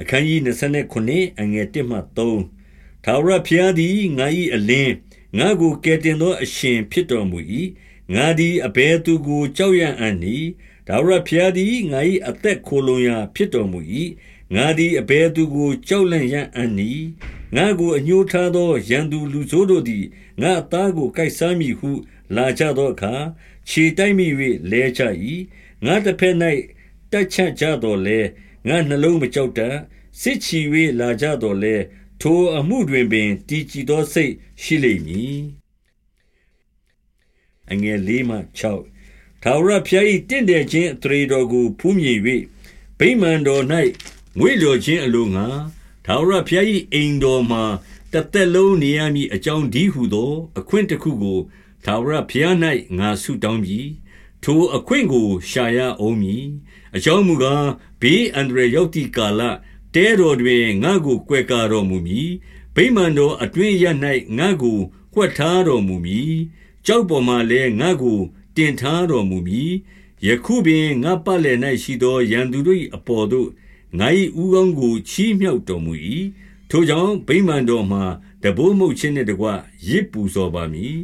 အခန်းကြီး29အငယ်1မှ3ထာဝရဘုရားသည်ငါ၏အလင်းငါကိုကယ်တင်သောအရှင်ဖြစ်တော်မူ၏ငါသည်အဘယ်သူကိုကြောက်ရအံ့နည်းထာဝရဘုရားသည်ငါ၏အသက်ခိုလုံရာဖြစ်တော်မူ၏ငါသည်အဘယ်သူကိုကြောက်လန့်ရအံ့နည်းငါကိုအညှိုးထားသောရန်သူလူဆိုးတို့သည်ငါအသားကိုကိုက်စားမိဟု လာကြသောအခါခြေတိုက်မိ၍လဲကြ၏ငါတစ်ဖက်၌တက်ချကြတော်လဲ ငါနှလုံးမကြောက်တတ်စစ်ချီ၍လာကြတော်လဲထိုအမှုတွင်ပင်တည်ကြည်သောစိတ်ရှိလိမ့်မည်အငယ်၄မှ6ထာဝရဘုရား၏တင့်တယ်ခြင်းအထရေတော်ကိုဖူးမြင်၍ဗိမာန်တော်၌ငွေလျော်ခြင်းအလိုငါထာဝရဘုရား၏အိမ်တော်မှာတသက်လုံးနေရမည်အကြောင်းဒီဟုသော အခွင့်တစ်ခုကိုထာဝရဘုရား၌ငါဆုတောင်းပြီး ထိုအခွင့်ကိုရှာရအောင်မည်အကြောင်းမူကားဘေးအန္တရာယ်ရောက်သည့်ကာလတဲတော်တွင်ငါ့ကိုကွယ်ကာတော်မူမည်ဗိမာန်တော်အတွင်းရ၌ငါ့ကိုွက်ထားတော်မူမည်ကြောက်ပေါ်မှလည်းငါ့ကိုတင်ထားတော်မူမည်ယခုပင်ငါပတ်လည်၌ရှိသောရန်သူတို့၏အပေါ်သို့ငါ၏ဥကောင်းကိုချီးမြှောက်တော်မူ၏ထိုကြောင့်ဗိမာန်တော်မှာတဘိုးမှုတ်ခြင်းနှင့်တကွရစ်ပူဇော်ပါမည်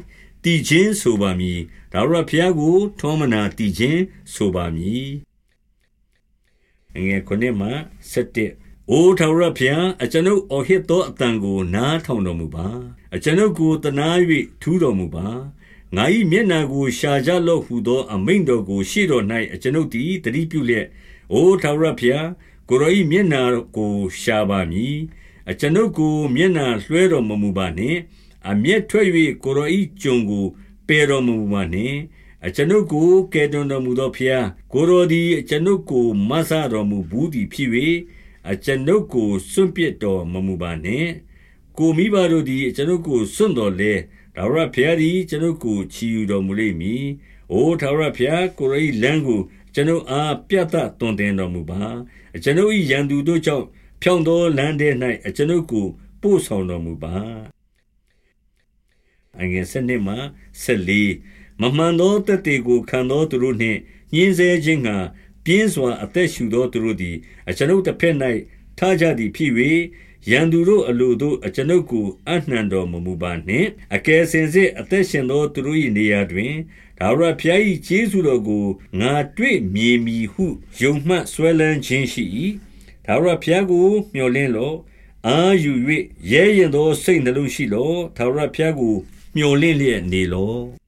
တည်ခြင်းဆိုပါမည်ဒါဝရဘုရားကို ထောမနာတည်ခြင်းဆိုပါမည်အငယ်ခုနှစ်မှ7အိုထာဝရဘုရားအကျွန်ုပ်အော်ဟစ်သောအတန်ကို နားထောင်တော်မူပါအကျွန်ုပ်ကိုတနာ၍ထူးတော်မူပါငါ၏မျက်နာကိုရှာကြလော့ဟုသော အမိန့်တော်ကိုရှေ့တော်၌အကျွန်ုပ်သည်တတိပြုလျက်အိုထာဝရဘုရားကိုရော၏မျက်နာကိုရှာပါမည်အကျွန်ုပ်ကိုမျက်နာလွှဲတော်မမူပါနှင့် အမျက်ထွက်၍ကိုရော၏ကြုံကိုပယ်တော်မမူပါနှင့်အကျွန်ုပ်ကိုကယ်တင်တော်မူသောဘုရားကိုရောသည်အကျွန်ုပ်ကိုမဆတော်မူဘူးသည်ဖြစ်၍အကျွန်ုပ်ကိုစွန့်ပစ်တော်မမူပါနှင့်ကိုမိဘတို့သည်အကျွန်ုပ်ကိုစွန့်တော်လဲဒါဝရဘုရားသည်ကျွန်ုပ်ကိုချီယူတော်မူလိမ့်မည်။အိုထာဝရဘုရားကိုရိလန်းကိုကျွန်ုပ်အားပြတ်သက်တွင်တင်တော်မူပါ။ကျွန်ုပ်၏ရန်သူတို့ကြောင့်ဖြောင့်သောလမ်းထဲ၌အကျွန်ုပ်ကိုပို့ဆောင်တော်မူပါ။ အငယ်စနစ်မှဆက်လီမမှန်သောတက်တေကိုခံသောသူတို့နှင့်ညင်းဆဲခြင်းကပြင်းစွာအသက်ရှူသောသူတို့သည်အကျွန်ုပ်တစ်ဖက်၌ထားကြသည်ဖြစ်၍ရန်သူတို့အလိုတို့အကျွန်ုပ်ကိုအနှံတော်မမူပါနှင့်အကယ်စင်စစ်အသက်ရှင်သောသူတို့၏နေရာတွင်ဒါဝရဖျား၏ကျေးဇူးတော်ကိုငါတွေ့မြင်မည်ဟုယုံမှတ်ဆွဲလန်းခြင်းရှိ၏ဒါဝရဖျားကိုမျှော်လင့်လော့အာယူ၍ရဲရင်သောစိတ်နှလုံးရှိလော့ဒါဝရဖျားကို မျှော်လင့်လျက်နေလော့